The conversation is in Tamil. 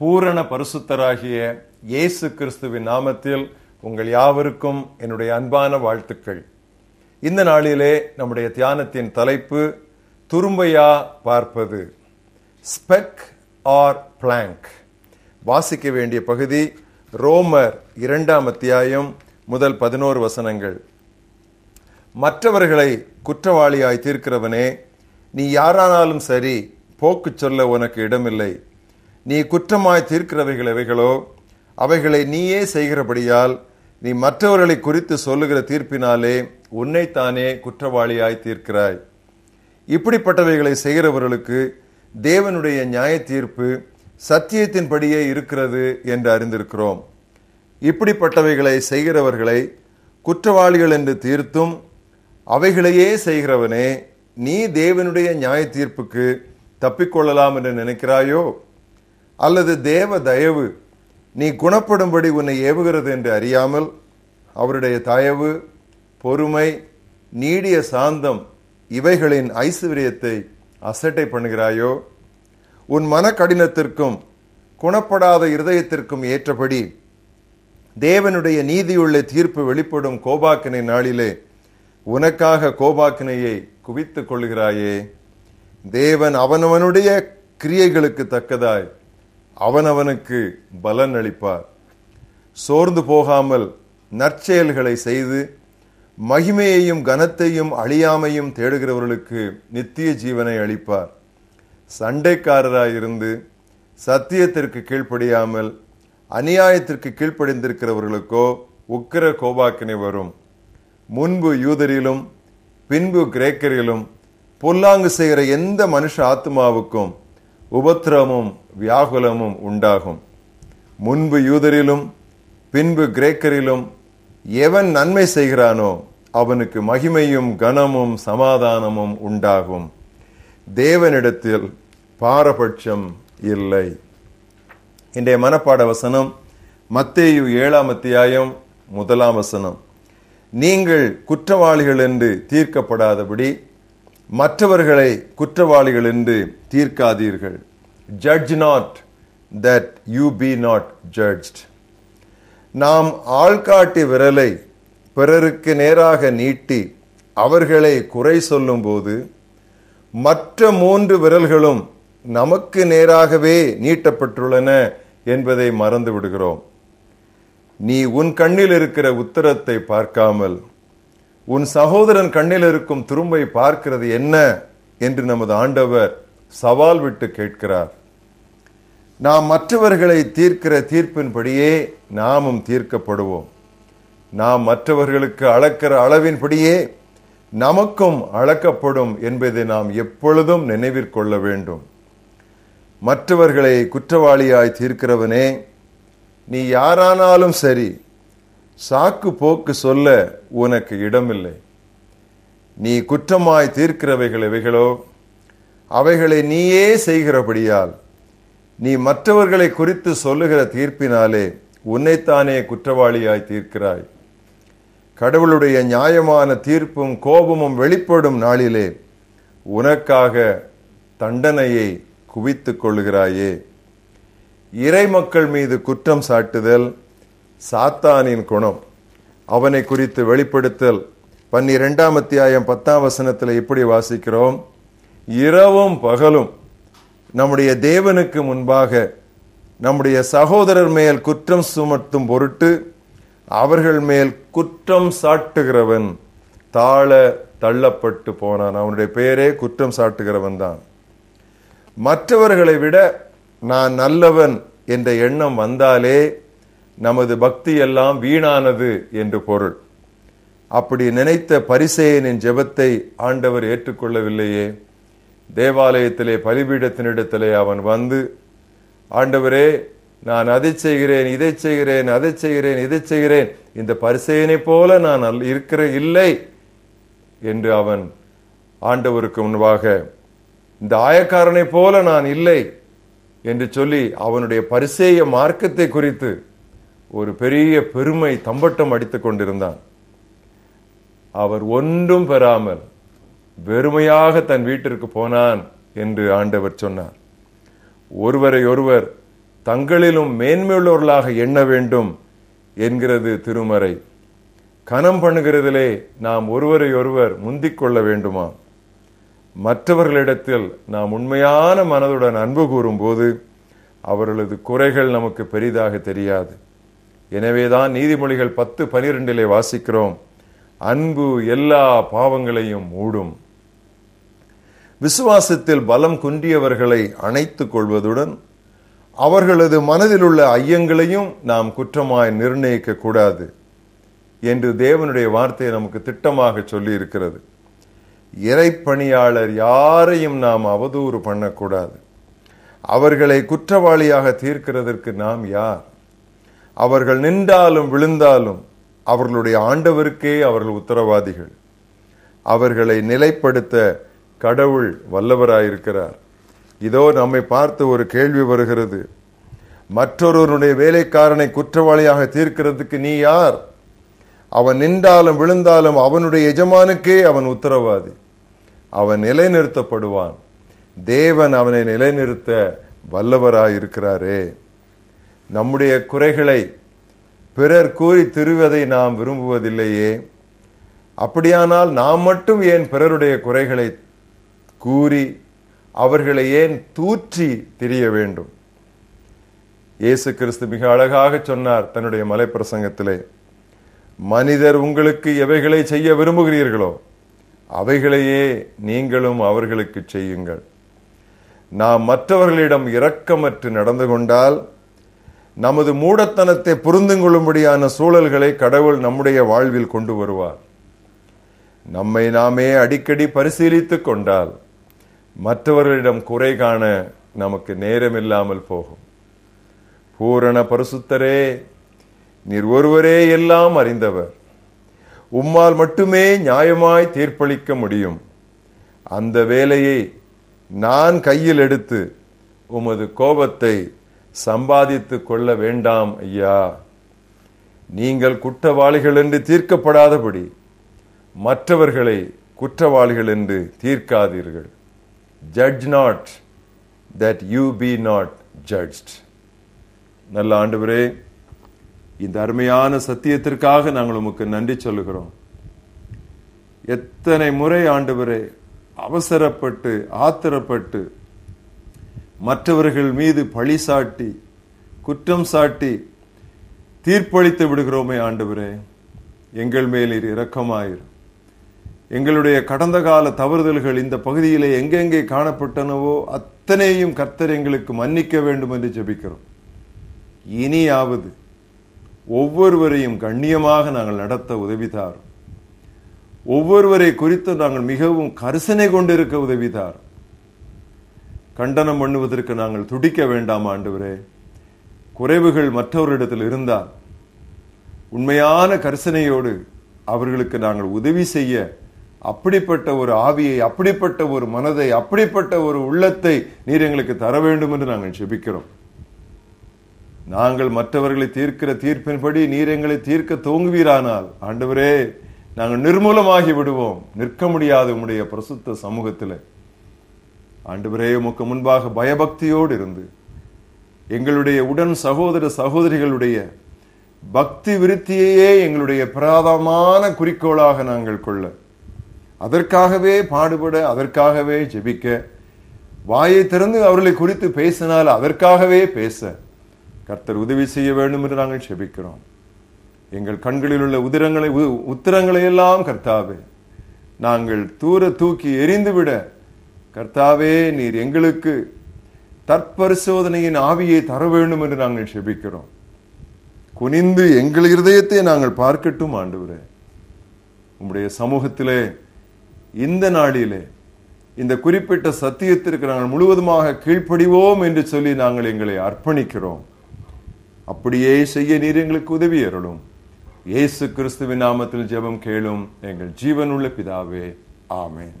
பூரண பரிசுத்தராகிய இயேசு கிறிஸ்துவின் நாமத்தில் உங்கள் யாவருக்கும் என்னுடைய அன்பான வாழ்த்துக்கள். இந்த நாளிலே நம்முடைய தியானத்தின் தலைப்பு துரும்பையா பார்ப்பது. ஸ்பெக் ஆர் பிளாங்க் வாசிக்க வேண்டிய பகுதி ரோமர் இரண்டாம் அத்தியாயம் முதல் பதினோரு வசனங்கள். மற்றவர்களை குற்றவாளியாய் தீர்க்கிறவனே நீ யாரானாலும் சரி போக்கு சொல்ல உனக்கு இடமில்லை. நீ குற்றமாய் தீர்க்கிறவைகள் எவைகளோ அவைகளை நீயே செய்கிறபடியால் நீ மற்றவர்களை குறித்து சொல்லுகிற தீர்ப்பினாலே உன்னைத்தானே குற்றவாளியாய் தீர்க்கிறாய். இப்படிப்பட்டவைகளை செய்கிறவர்களுக்கு தேவனுடைய நியாய தீர்ப்பு சத்தியத்தின்படியே இருக்கிறது என்று அறிந்திருக்கிறோம். இப்படிப்பட்டவைகளை செய்கிறவர்களை குற்றவாளிகள் என்று தீர்த்தும் அவைகளையே செய்கிறவனே நீ தேவனுடைய நியாய தீர்ப்புக்கு தப்பிக்கொள்ளலாம் என்று நினைக்கிறாயோ? அல்லது தேவ தயவு நீ குணப்படும்படி உன்னை ஏவுகிறது என்று அறியாமல் அவருடைய தயவு பொறுமை நீடிய சாந்தம் இவைகளின் ஐஸ்வர்யத்தை அசட்டை பண்ணுகிறாயோ? உன் மன கடினத்திற்கும் குணப்படாத இருதயத்திற்கும் ஏற்றபடி தேவனுடைய நீதியுள்ள தீர்ப்பு வெளிப்படும் கோபாக்கினை நாளிலே உனக்காக கோபாக்கினையை குவித்துக் கொள்கிறாயே தேவன் அவனவனுடைய கிரியைகளுக்கு தக்கதாய் அவனவனுக்கு பலன் அளிப்பார் சோர்ந்து போகாமல் நற்செயல்களை செய்து மகிமையையும் கனத்தையும் அழியாமையும் தேடுகிறவர்களுக்கு நித்திய ஜீவனை அளிப்பார். சண்டைக்காரராயிருந்து சத்தியத்திற்கு கீழ்ப்படியாமல் அநியாயத்திற்கு கீழ்ப்படிந்திருக்கிறவர்களுக்கோ உக்கிர கோபாக்கினை வரும். முன்பு யூதரிலும் பின்பு கிரேக்கரிலும் பொல்லாங்கு செய்கிற எந்த மனுஷ ஆத்மாவுக்கும் உபத்திரமும் வியாகுலமும் உண்டாகும். முன்பு யூதரிலும் பின்பு கிரேக்கரிலும் எவன் நன்மை செய்கிறானோ அவனுக்கு மகிமையும் கனமும் சமாதானமும் உண்டாகும். தேவனிடத்தில் பாரபட்சம் இல்லை. இன்றைய மனப்பாட வசனம் மத்தேயு ஏழாம் அத்தியாயம் முதலாம் வசனம். நீங்கள் குற்றவாளிகள் என்று தீர்க்கப்படாதபடி மற்றவர்களை குற்றவாளிகள் என்று தீர்க்காதீர்கள். Judge not that you be not judged நாம் ஆள்காட்டி விரலை பிறருக்கு நேராக நீட்டி அவர்களை குறை சொல்லும்போது மற்ற மூன்று விரல்களும் நமக்கு நேராகவே நீட்டப்பட்டுள்ளன என்பதை மறந்து விடுகிறோம் நீ உன் கண்ணில் இருக்கிற உத்தரத்தை பார்க்காமல் உன் சகோதரன் கண்ணில் இருக்கும் துரும்பை பார்க்கிறது என்ன என்று நமது ஆண்டவர் சவால் விட்டு கேட்கிறார். நாம் மற்றவர்களை தீர்க்கிற தீர்ப்பின்படியே நாமும் தீர்க்கப்படுவோம். நாம் மற்றவர்களுக்கு அளக்கிற அளவின்படியே நமக்கும் அளக்கப்படும் என்பதை நாம் எப்பொழுதும் நினைவிற்கொள்ள வேண்டும். மற்றவர்களை குற்றவாளியாய் தீர்க்கிறவனே நீ யாரானாலும் சரி சாக்கு போக்கு சொல்ல உனக்கு இடமில்லை. நீ குற்றமாய் தீர்க்கிறவைகள் எவைகளோ அவைகளை நீயே செய்கிறபடியால் நீ மற்றவர்களை குறித்து சொல்லுகிற தீர்ப்பினாலே உன்னைத்தானே குற்றவாளியாய் தீர்க்கிறாய். கடவுளுடைய நியாயமான தீர்ப்பும் கோபமும் வெளிப்படும் நாளிலே உனக்காக தண்டனையை குவித்துக் கொள்கிறாயே இறை மக்கள் மீது குற்றம் சாட்டுதல் சாத்தானின் குணம். அவனை குறித்து வெளிப்படுத்தல். பன்னிரெண்டாம் அத்தியாயம் பத்தாம் வசனத்தில் இப்படி வாசிக்கிறோம். இரவும் பகலும் நம்முடைய தேவனுக்கு முன்பாக நம்முடைய சகோதரர் மேல் குற்றம் சுமத்தும் பொருட்டு அவர்கள் மேல் குற்றம் சாட்டுகிறவன் தாழ தள்ளப்பட்டு போனான். அவனுடைய பெயரே குற்றம் சாட்டுகிறவன் தான். மற்றவர்களை விட நான் நல்லவன் என்ற எண்ணம் வந்தாலே நமது பக்தி எல்லாம் வீணானது என்று பொருள். அப்படி நினைத்த பரிசேயனின் ஜெபத்தை ஆண்டவர் ஏற்றுக்கொள்ளவில்லையே. தேவாலயத்திலே பலிபீடத்தினிடத்திலே அவன் வந்து ஆண்டவரே நான் அதை செய்கிறேன் இதை செய்கிறேன் அதை செய்கிறேன் இதை செய்கிறேன். இந்த பரிசேயனை போல நான் இருக்கிற இல்லை என்று அவன் ஆண்டவருக்கு முன்பாக இந்த ஆயக்காரனை போல நான் இல்லை என்று சொல்லி அவனுடைய பரிசேய மார்க்கத்தை குறித்து ஒரு பெரிய பெருமை தம்பட்டம் அடித்துக் கொண்டிருந்தான். அவர் ஒன்றும் பெறாமல் வெறுமையாக தன் வீட்டிற்கு போனான் என்று ஆண்டவர் சொன்னார். ஒருவரை ஒருவர் தங்களிலும் மேன்மையுள்ளவர்களாக எண்ண வேண்டும் என்கிறது திருமறை. கனம் பண்ணுகிறதிலே நாம் ஒருவரை ஒருவர் முந்திக் கொள்ள வேண்டுமா? மற்றவர்களிடத்தில் நாம் உண்மையான மனதுடன் அன்பு கூறும்போது அவர்களது குறைகள் நமக்கு பெரிதாக தெரியாது. எனவேதான் நீதிமொழிகள் பத்து பனிரெண்டிலே வாசிக்கிறோம். அன்பு எல்லா பாவங்களையும் மூடும். விசுவாசத்தில் பலம் குன்றியவர்களை அணைத்துக் கொள்வதுடன் அவர்களது மனதில் உள்ள ஐயங்களையும் நாம் குற்றமாய் நிர்ணயிக்க கூடாது என்று தேவனுடைய வார்த்தை நமக்கு திட்டமாக சொல்லி இருக்கிறது இறைப்பணியாளர் யாரையும் நாம் அவதூறு பண்ணக்கூடாது. அவர்களை குற்றவாளியாக தீர்க்கிறதற்கு நாம் யார்? அவர்கள் நின்றாலும் விழுந்தாலும் அவர்களுடைய ஆண்டவருக்கே அவர்கள் உத்தரவாதிகள். அவர்களை நிலைப்படுத்த கடவுள் வல்லவராயிருக்கிறார். இதோ நம்மை பார்த்து ஒரு கேள்வி வருகிறது. மற்றொருவனுடைய வேலைக்காரனை குற்றவாளியாக தீர்க்கிறதுக்கு நீ யார்? அவன் நின்றாலும் விழுந்தாலும் அவனுடைய எஜமானுக்கே அவன் உத்தரவாதி. அவன் நிலைநிறுத்தப்படுவான். தேவன் அவனை நிலைநிறுத்த வல்லவராயிருக்கிறாரே. நம்முடைய குறைகளை பிறர் கூறி திருவதை நாம் விரும்புவதில்லையே. அப்படியானால் நாம் மட்டும் ஏன் பிறருடைய குறைகளை கூறி அவர்களை ஏன் தூற்றி திரிய வேண்டும்? இயேசு கிறிஸ்து மிக அழகாக சொன்னார் தன்னுடைய மலைப்பிரசங்கத்திலே மனிதர் உங்களுக்கு எவைகளை செய்ய விரும்புகிறீர்களோ அவைகளையே நீங்களும் அவர்களுக்கு செய்யுங்கள். நாம் மற்றவர்களிடம் இரக்கமற்று நடந்து கொண்டால் நமது மூடத்தனத்தை புரிந்து கொள்ளும்படியான சூழல்களை கடவுள் நம்முடைய வாழ்வில் கொண்டு வருவார். நம்மை நாமே அடிக்கடி பரிசீலித்துக் கொண்டால் மற்றவர்களிடம் குறை காண நமக்கு நேரமில்லாமல் போகும். பூரண பரிசுத்தரே நீர் ஒருவரே எல்லாம் அறிந்தவர். உம்மால் மட்டுமே நியாயமாய் தீர்ப்பளிக்க முடியும். அந்த வேலையை நான் கையில் எடுத்து உமது கோபத்தை சம்பாதித்து கொள்ள வேண்டாம் ஐயா. நீங்கள் குற்றவாளிகள் என்று தீர்க்கப்படாதபடி மற்றவர்களை குற்றவாளிகள் என்று தீர்க்காதீர்கள். Judge not that you be not judged நல்ல ஆண்டவரே இந்த அருமையான சத்தியத்திற்காக நாங்கள் உமக்கு நன்றி சொல்லுகிறோம். எத்தனை முறை ஆண்டவரே அவசரப்பட்டு ஆத்திரப்பட்டு மற்றவர்கள் மீது பழி சாட்டி குற்றம் சாட்டி தீர்ப்பளித்து விடுகிறோமே ஆண்டவரே எங்கள் மேல் இரக்கமாயிரும் எங்களுடைய கடந்த கால தவறுதல்கள் இந்த பகுதியிலே எங்கெங்கே காணப்பட்டனவோ அத்தனையும் கர்த்தர் எங்களுக்கு மன்னிக்க வேண்டும் என்று ஜெபிக்கிறோம். இனியாவது ஒவ்வொருவரையும் கண்ணியமாக நாங்கள் நடத்த உதவிதார் ஒவ்வொருவரை குறித்து நாங்கள் மிகவும் கரிசனை கொண்டிருக்க உதவிதார் கண்டனம் பண்ணுவதற்கு நாங்கள் துடிக்க வேண்டாம் ஆண்டவரே. குறைவுகள் மற்றவரிடத்தில் இருந்தால் உண்மையான கரிசனையோடு அவர்களுக்கு நாங்கள் உதவி செய்ய அப்படிப்பட்ட ஒரு ஆவியை அப்படிப்பட்ட ஒரு மனதை அப்படிப்பட்ட ஒரு உள்ளத்தை நீர் எங்களுக்கு தர வேண்டும் என்று நாங்கள் செபிக்கிறோம் நாங்கள் மற்றவர்களை தீர்க்கிற தீர்ப்பின்படி நீர் எங்களை தீர்க்க தோங்குவீரானால் ஆண்டவரே நாங்கள் நிர்மூலமாகி விடுவோம். நிற்க முடியாது உம்முடைய பிரசுத்த சமூகத்தில். ஆண்டவரே உமக்கு முன்பாக பயபக்தியோடு இருந்து எங்களுடைய உடன் சகோதர சகோதரிகளுடைய பக்தி விருத்தியையே எங்களுடைய பிரதானமான குறிக்கோளாக நாங்கள் கொள்ள அதற்காகவே பாடுபட அதற்காகவே ஜெபிக்க வாயை திறந்து அவர்களை குறித்து பேசினால் அதற்காகவே பேச கர்த்தர் உதவி செய்ய வேண்டும் என்று நாங்கள் செபிக்கிறோம் எங்கள் கண்களில் உள்ள உதிரங்களை உ- உத்திரங்களை எல்லாம் கர்த்தாவே நாங்கள் தூர தூக்கி எரிந்துவிட கர்த்தாவே நீர் எங்களுக்கு தற்பரிசோதனையின் ஆவியை தர வேண்டும் என்று நாங்கள் செபிக்கிறோம். குனிந்து எங்கள் இருதயத்தை நாங்கள் பார்க்கட்டும் ஆண்டவரே. உம்முடைய சமூகத்திலே இந்த நாளிலே இந்த குறிப்பிட்ட சத்தியத்திற்கு நாங்கள் முழுவதுமாக கீழ்ப்படிவோம் என்று சொல்லி நாங்கள் எங்களை அர்ப்பணிக்கிறோம். அப்படியே செய்ய நீர் எங்களுக்கு உதவி அருளும். இயேசு கிறிஸ்துவின் நாமத்தில் ஜெபம் கேளும் எங்கள் ஜீவனுள்ள பிதாவே ஆமேன்.